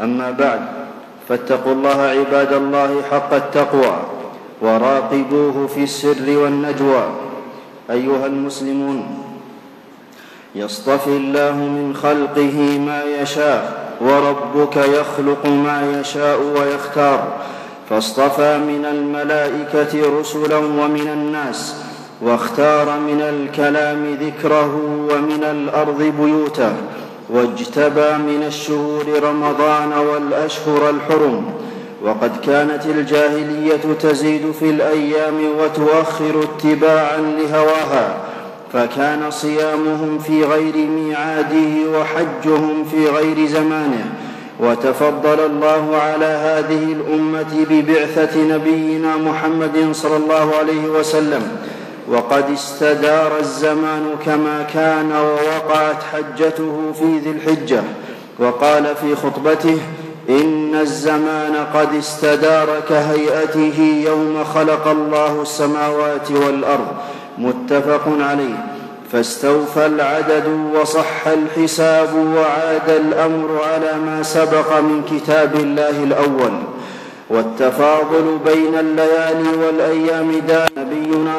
أما بعد فاتقوا الله عباد الله حق التقوى وراقبوه في السر والنجوى. أيها المسلمون يصطفي الله من خلقه ما يشاء وربك يخلق ما يشاء ويختار. فاصطفى من الملائكة رسلا ومن الناس واختار من الكلام ذكره ومن الأرض بيوته. واجتبى من الشهور رمضان والأشهر الحرم وقد كانت الجاهلية تزيد في الأيام وتؤخر اتباعا لهواها فكان صيامهم في غير ميعاده وحجهم في غير زمانه. وتفضل الله على هذه الأمة ببعثة نبينا محمد صلى الله عليه وسلم وقد استدار الزمان كما كان ووقعت حجته في ذي الحجة. وقال في خطبته إن الزمان قد استدار كهيئته يوم خلق الله السماوات والأرض. متفق عليه. فاستوفى العدد وصح الحساب وعاد الأمر على ما سبق من كتاب الله الأول. والتفاضل بين الليالي والأيام نبينا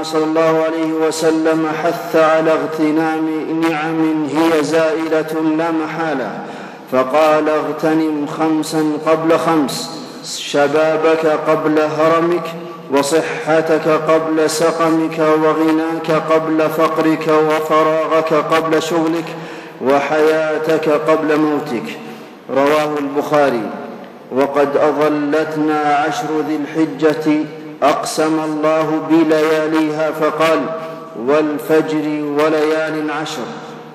صلى الله عليه وسلم حث على اغتنام نعم هي زائله لا محالة. فقال اغتنم خمسا قبل خمس شبابك قبل هرمك وصحتك قبل سقمك وغناك قبل فقرك وفراغك قبل شغلك وحياتك قبل موتك. رواه البخاري. وقد أظلتنا عشر ذي الحجة أقسم الله بلياليها فقال والفجر وليال عشر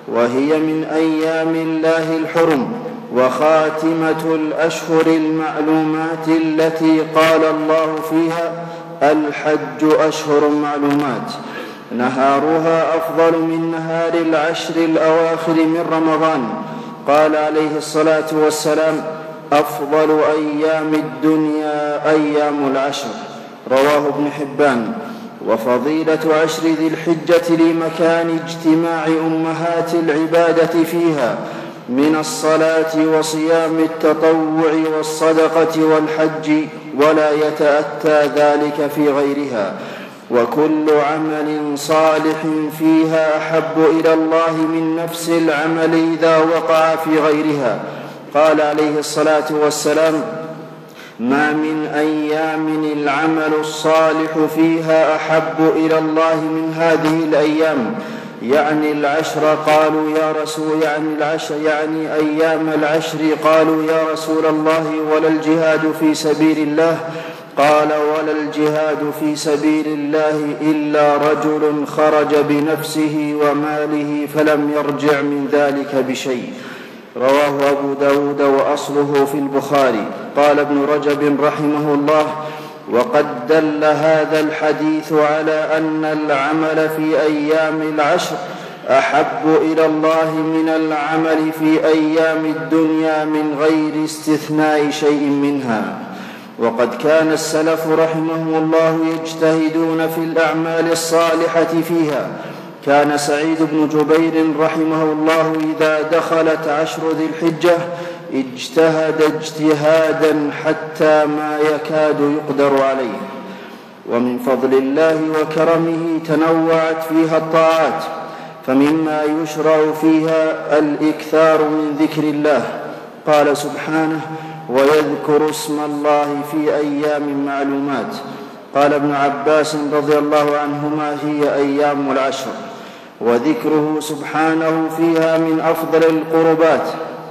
وهي من أيام الله الحرم وخاتمة الأشهر المعلومات التي قال الله فيها الحج أشهر معلومات. نهارها أفضل من نهار العشر الأواخر من رمضان. قال عليه الصلاة والسلام أفضل أيام الدنيا أيام العشر. رواه ابن حبان. وفضيلة عشر ذي الحجة لمكان اجتماع أمهات العبادة فيها من الصلاة وصيام التطوع والصدقة والحج ولا يتأتى ذلك في غيرها. وكل عمل صالح فيها أحب إلى الله من نفس العمل إذا وقع في غيرها. قال عليه الصلاة والسلام ما من أيام العمل الصالح فيها أحب إلى الله من هذه الأيام. يعني العشر قالوا يا رسول يعني العشر يعني أيام العشر قالوا يا رسول الله ولا الجهاد في سبيل الله؟ قال ولا الجهاد في سبيل الله إلا رجل خرج بنفسه وماله فلم يرجع من ذلك بشيء. رواه أبو داود وأصله في البخاري. قال ابن رجب رحمه الله وقد دل هذا الحديث على أن العمل في أيام العشر أحب إلى الله من العمل في أيام الدنيا من غير استثناء شيء منها. وقد كان السلف رحمهم الله يجتهدون في الأعمال الصالحة فيها كان سعيد بن جبير رحمه الله إذا دخلت عشر ذي الحجة اجتهد اجتهادا حتى ما يكاد يقدر عليه. ومن فضل الله وكرمه تنوعت فيها الطاعات فمما يشرع فيها الإكثار من ذكر الله. قال سبحانه ويذكر اسم الله في أيام معلومات قال ابن عباس رضي الله عنهما هي أيام العشر وذكره سبحانه فيها من أفضل القربات.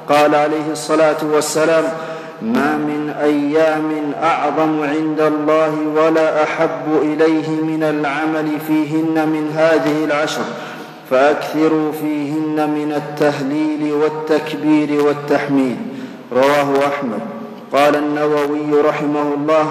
قال عليه الصلاة والسلام ما من أيام أعظم عند الله ولا أحب إليه من العمل فيهن من هذه العشر فأكثروا فيهن من التهليل والتكبير والتحميد. رواه أحمد. قال النووي رحمه الله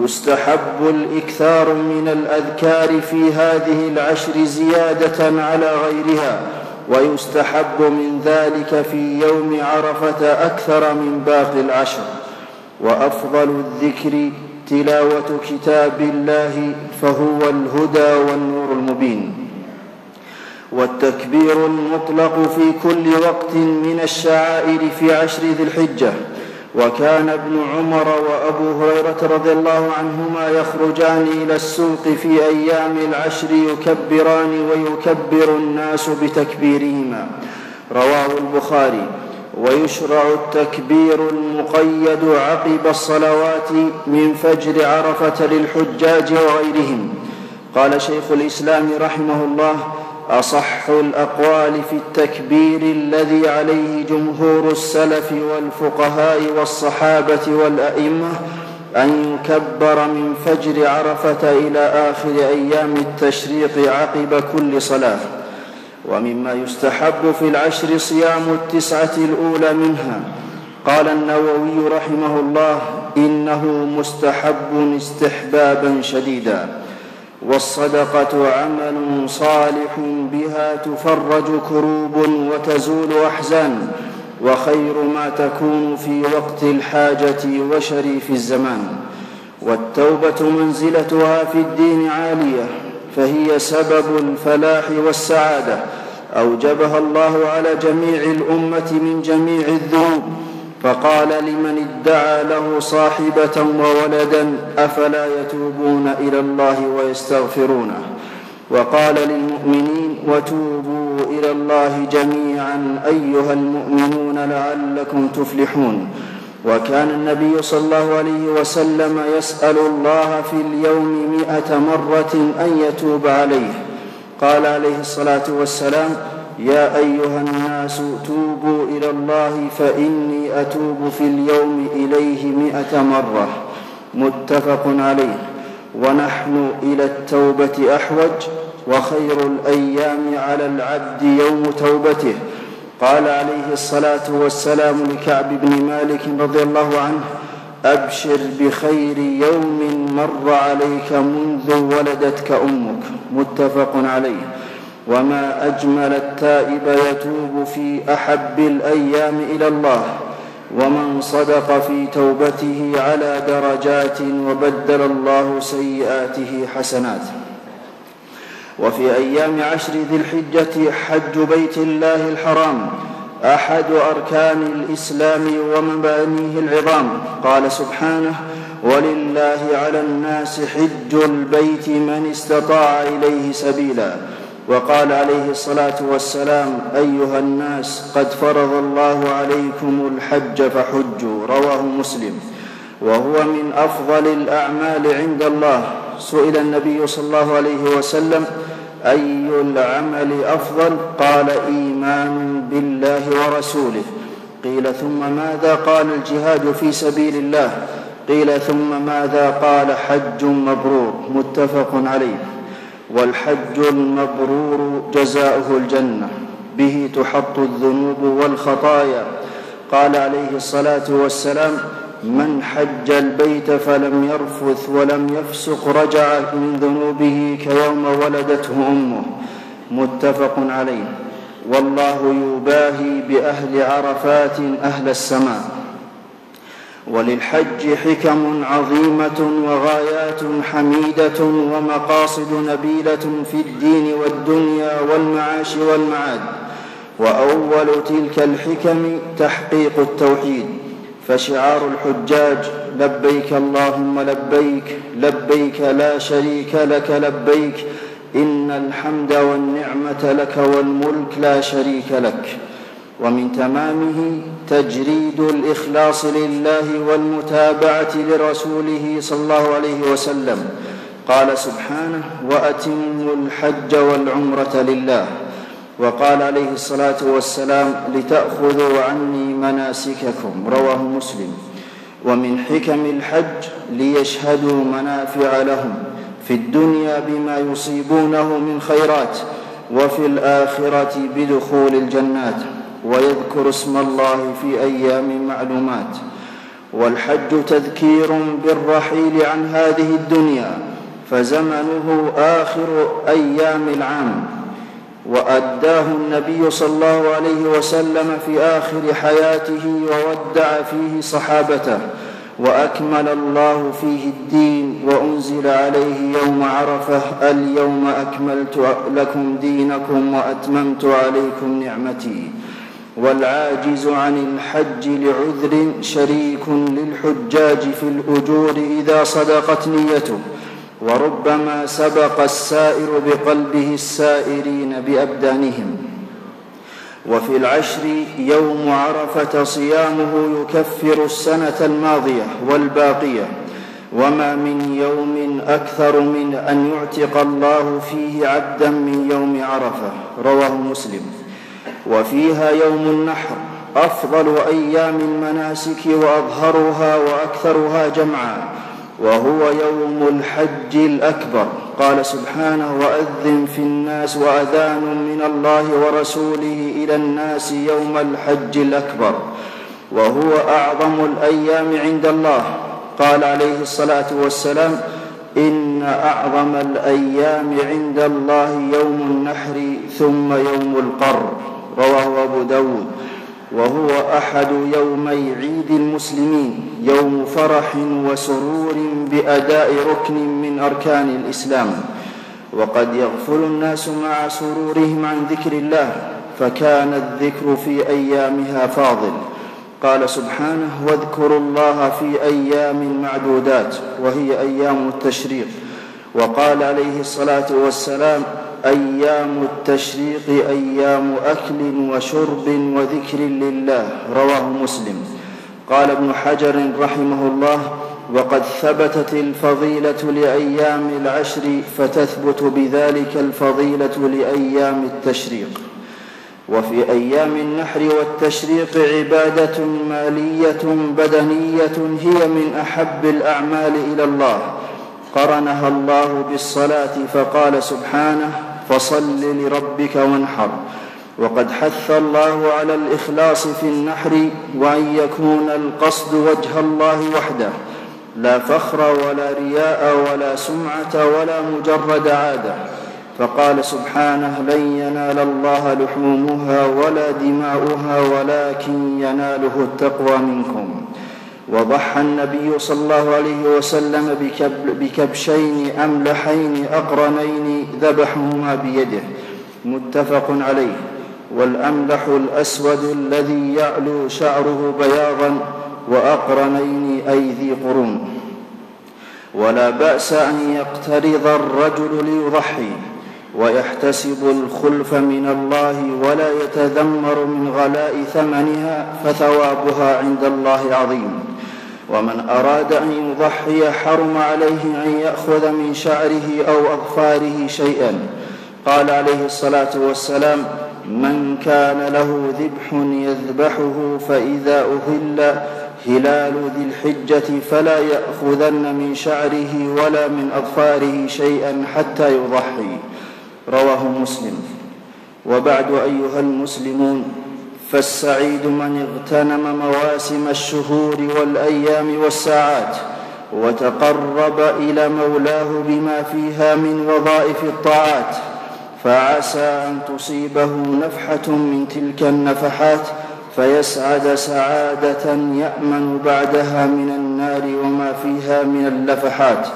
يستحب الإكثار من الأذكار في هذه العشر زيادة على غيرها ويستحب من ذلك في يوم عرفة أكثر من باقي العشر. وأفضل الذكر تلاوة كتاب الله فهو الهدى والنور المبين. والتكبير المطلق في كل وقت من الشعائر في عشر ذي الحجة. وكان ابن عمر وابو هريره رضي الله عنهما يخرجان إلى السوق في أيام العشر يكبران ويكبر الناس بتكبيرهما. رواه البخاري. ويشرع التكبير المقيد عقب الصلوات من فجر عرفة للحجاج وغيرهم. قال شيخ الإسلام رحمه الله أصح الأقوال في التكبير الذي عليه جمهور السلف والفقهاء والصحابة والأئمة أن يكبر من فجر عرفة إلى آخر أيام التشريق عقب كل صلاة ومما يستحب في العشر صيام التسعة الأولى منها. قال النووي رحمه الله إنه مستحب استحبابا شديدا. والصدقة عمل صالح بها تفرج كروب وتزول أحزان وخير ما تكون في وقت الحاجة وشريف الزمان. والتوبة منزلتها في الدين عالية فهي سبب الفلاح والسعادة. أوجبها الله على جميع الأمة من جميع الذنوب. فقال لمن ادعى له صاحبة وولدا أفلا يتوبون إلى الله ويستغفرونه؟ وقال للمؤمنين وتوبوا إلى الله جميعا أيها المؤمنون لعلكم تفلحون. وكان النبي صلى الله عليه وسلم يسأل الله في اليوم مائه مرة أن يتوب عليه. قال عليه الصلاة والسلام يا أيها الناس توبوا إلى الله فإني أتوب في اليوم إليه مائه مرة. متفق عليه. ونحن إلى التوبة أحوج وخير الأيام على العبد يوم توبته. قال عليه الصلاة والسلام لكعب بن مالك رضي الله عنه أبشر بخير يوم مر عليك منذ ولدتك أمك. متفق عليه. وما اجمل التائب يتوب في احب الأيام إلى الله ومن صدق في توبته على درجات وبدل الله سيئاته حسنات وفي أيام عشر ذي الحجه حج بيت الله الحرام احد اركان الاسلام ومبانيه العظام قال سبحانه ولله على الناس حج البيت من استطاع اليه سبيلا وقال عليه الصلاة والسلام أيها الناس قد فرض الله عليكم الحج فحجوا رواه مسلم. وهو من أفضل الأعمال عند الله. سئل النبي صلى الله عليه وسلم أي العمل أفضل؟ قال إيمان بالله ورسوله. قيل ثم ماذا قال الجهاد في سبيل الله؟ قيل ثم ماذا قال حج مبرور؟ متفق عليه. والحج المبرور جزاؤه الجنة به تحط الذنوب والخطايا. قال عليه الصلاة والسلام من حج البيت فلم يرفث ولم يفسق رجع من ذنوبه كيوم ولدته أمه. متفق عليه. والله يباهي بأهل عرفات أهل السماء. وللحج حكم عظيمة وغايات حميدة ومقاصد نبيلة في الدين والدنيا والمعاش والمعاد. وأول تلك الحكم تحقيق التوحيد. فشعار الحجاج لبيك اللهم لبيك لبيك لا شريك لك لبيك. إن الحمد والنعمة لك والملك لا شريك لك. ومن تمامه تجريد الإخلاص لله والمتابعة لرسوله صلى الله عليه وسلم. قال سبحانه وأتموا الحج والعمرة لله. وقال عليه الصلاة والسلام لتأخذوا عني مناسككم. رواه مسلم. ومن حكم الحج ليشهدوا منافع لهم في الدنيا بما يصيبونه من خيرات وفي الآخرة بدخول الجنات. ويذكر اسم الله في أيام معلومات. والحج تذكير بالرحيل عن هذه الدنيا فزمنه آخر أيام العام. وأداه النبي صلى الله عليه وسلم في آخر حياته وودع فيه صحابته. وأكمل الله فيه الدين وأنزل عليه يوم عرفة اليوم أكملت لكم دينكم وأتممت عليكم نعمتي. والعاجز عن الحج لعذر شريك للحجاج في الأجور إذا صدقت نيته. وربما سبق السائر بقلبه السائرين بأبدانهم. وفي العشر يوم عرفة صيامه يكفر السنة الماضية والباقية. وما من يوم أكثر من أن يعتق الله فيه عبدا من يوم عرفة. رواه مسلم. وفيها يوم النحر أفضل أيام المناسك وأظهرها وأكثرها جمعا وهو يوم الحج الأكبر. قال سبحانه وأذن في الناس وأذان من الله ورسوله إلى الناس يوم الحج الأكبر وهو أعظم الأيام عند الله. قال عليه الصلاة والسلام إن أعظم الأيام عند الله يوم النحر ثم يوم القر. رواه أبو داود. وهو أحد يومي عيد المسلمين يوم فرح وسرور بأداء ركن من أركان الإسلام. وقد يغفل الناس مع سرورهم عن ذكر الله فكان الذكر في أيامها فاضل. قال سبحانه واذكروا الله في أيام معدودات وهي أيام التشريق. وقال عليه الصلاة والسلام أيام التشريق أيام أكل وشرب وذكر لله. رواه مسلم. قال ابن حجر رحمه الله وقد ثبتت الفضيلة لأيام العشر فتثبت بذلك الفضيلة لأيام التشريق. وفي أيام النحر والتشريق عبادة مالية بدنية هي من أحب الأعمال إلى الله. قرنها الله بالصلاة فقال سبحانه فصل لربك وانحر. وقد حث الله على الإخلاص في النحر وأن يكون القصد وجه الله وحده. لا فخر ولا رياء ولا سمعة ولا مجرد عادة. فقال سبحانه لن ينال الله لحومها ولا دماؤها ولكن يناله التقوى منكم. وضحى النبي صلى الله عليه وسلم بكبشين أملحين أقرنين ذبحهما بيده متفق عليه. والأملح الأسود الذي يعلو شعره بياضا وأقرنين أي ذي قرون. ولا بأس أن يقترض الرجل ليضحي ويحتسب الخلف من الله ولا يتذمر من غلاء ثمنها فثوابها عند الله عظيم. ومن أراد أن يضحي حرم عليه أن يأخذ من شعره أو أظفاره شيئا. قال عليه الصلاة والسلام من كان له ذبح يذبحه فإذا أهل هلال ذي الحجة فلا يأخذن من شعره ولا من أظفاره شيئا حتى يضحي. رواه مسلم. وبعد أيها المسلمون فالسعيد من اغتنم مواسم الشهور والأيام والساعات وتقرب إلى مولاه بما فيها من وظائف الطاعات فعسى أن تصيبه نفحة من تلك النفحات فيسعد سعادة يأمن بعدها من النار وما فيها من اللفحات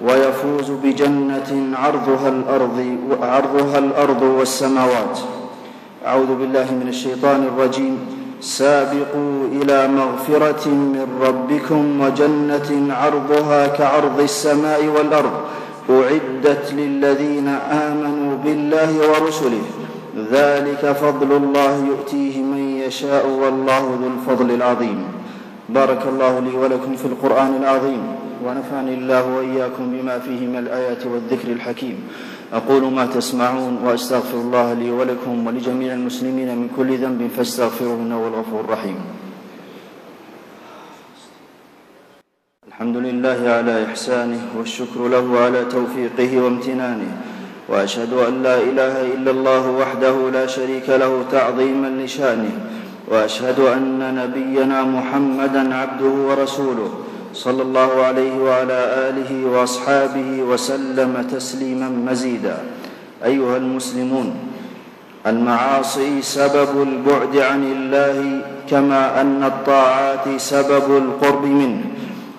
ويفوز بجنة عرضها الأرض عرضها الأرض والسماوات. أعوذ بالله من الشيطان الرجيم. سابقوا إلى مغفرة من ربكم وجنة عرضها كعرض السماء والأرض. أعدت للذين آمنوا بالله ورسله. ذلك فضل الله يؤتيه من يشاء والله ذو الفضل العظيم. بارك الله لي ولكم في القرآن العظيم. ونفعني الله وإياكم بما فيه من الآيات والذكر الحكيم. أقول ما تسمعون وأستغفر الله لي ولكم ولجميع المسلمين من كل ذنب فاستغفروه انه هو الغفور الرحيم. الحمد لله على إحسانه والشكر له على توفيقه وامتنانه وأشهد أن لا إله إلا الله وحده لا شريك له تعظيما لشأنه وأشهد أن نبينا محمدا عبده ورسوله صلى الله عليه وعلى آله وأصحابه وسلم تسليما مزيدا. أيها المسلمون المعاصي سبب البعد عن الله كما أن الطاعات سبب القرب منه.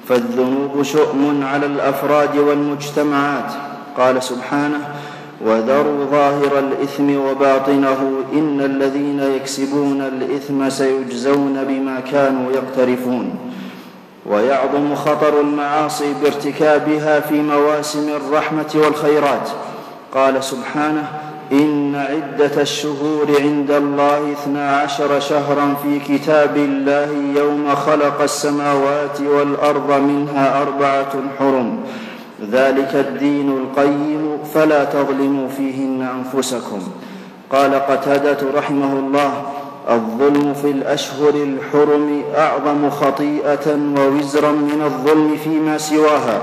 فالذنوب شؤم على الأفراد والمجتمعات. قال سبحانه وذروا ظاهر الإثم وباطنه إن الذين يكسبون الإثم سيجزون بما كانوا يقترفون. ويعظم خطر المعاصي بارتكابها في مواسم الرحمة والخيرات. قال سبحانه إن عدة الشهور عند الله اثنا عشر شهرا في كتاب الله يوم خلق السماوات والأرض منها أربعة حرم. ذلك الدين القيم فلا تظلموا فيهن أنفسكم. قال قتادة رحمه الله الظلم في الأشهر الحرم أعظم خطيئة ووزرا من الظلم فيما سواها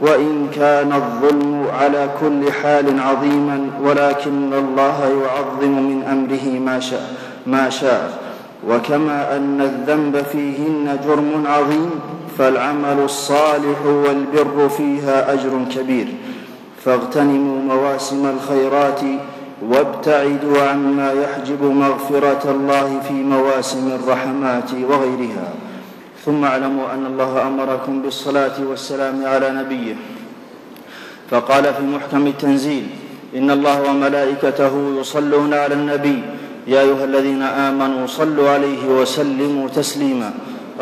وإن كان الظلم على كل حال عظيما ولكن الله يعظم من أمره ما شاء ما شاء. وكما أن الذنب فيهن جرم عظيم فالعمل الصالح والبر فيها أجر كبير. فاغتنموا مواسم الخيرات وابتعدوا عما يحجب مغفرة الله في مواسم الرحمات وغيرها. ثم اعلموا أن الله أمركم بالصلاة والسلام على نبيه. فقال في محكم التنزيل إن الله وملائكته يصلون على النبي. يا أيها الذين آمنوا صلوا عليه وسلموا تسليما.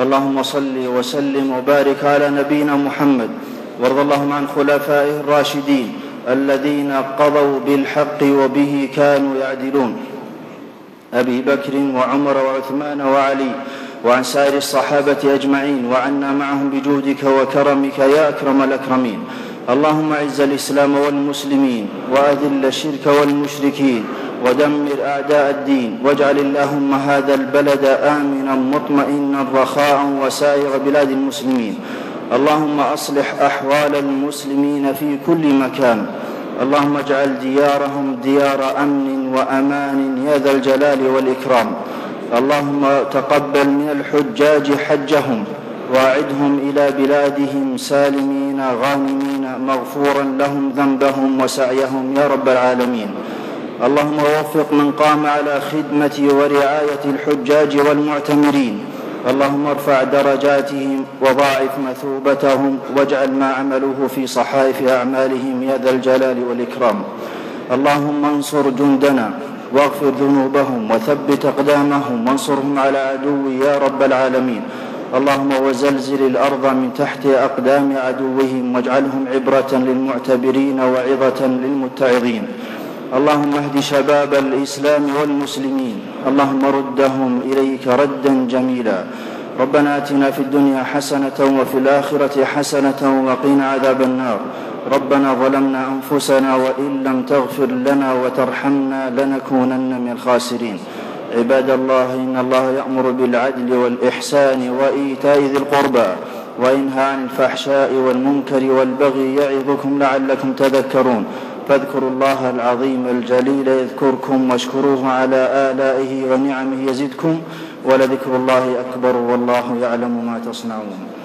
اللهم صل وسلم وبارك على نبينا محمد. وارض اللهم عن خلفائه الراشدين. الذين قضوا بالحق وبه كانوا يعدلون. أبي بكر وعمر وعثمان وعلي وعن سائر الصحابة أجمعين وعنا معهم بجودك وكرمك يا أكرم الأكرمين. اللهم أعز الإسلام والمسلمين وأذل الشرك والمشركين ودمر أعداء الدين واجعل اللهم هذا البلد آمنا مطمئنا رخاء وسائر بلاد المسلمين. اللهم أصلح أحوال المسلمين في كل مكان. اللهم اجعل ديارهم ديار أمن وأمان يا ذا الجلال والإكرام. اللهم تقبل من الحجاج حجهم وأعدهم إلى بلادهم سالمين غانمين مغفورا لهم ذنبهم وسعيهم يا رب العالمين. اللهم وفق من قام على خدمة ورعاية الحجاج والمعتمرين. اللهم ارفع درجاتهم وضاعف مثوبتهم واجعل ما عملوه في صحائف أعمالهم يا ذا الجلال والإكرام. اللهم انصر جندنا واغفر ذنوبهم وثبت أقدامهم وانصرهم على عدو يا رب العالمين. اللهم وزلزل الأرض من تحت أقدام عدوهم واجعلهم عبرة للمعتبرين وعظة للمتعظين. اللهم اهد شباب الإسلام والمسلمين. اللهم ردهم إليك ردا جميلا. ربنا آتنا في الدنيا حسنة وفي الآخرة حسنة وقنا عذاب النار. ربنا ظلمنا أنفسنا وإن لم تغفر لنا وترحمنا لنكونن من الخاسرين. عباد الله إن الله يأمر بالعدل والإحسان وإيتاء ذي القربى وينهى عن الفحشاء والمنكر والبغي يعظكم لعلكم تذكرون. فاذكروا الله العظيم الجليل يذكركم واشكروه على آلائه ونعمه يزدكم ولذكر الله أكبر والله يعلم ما تصنعون.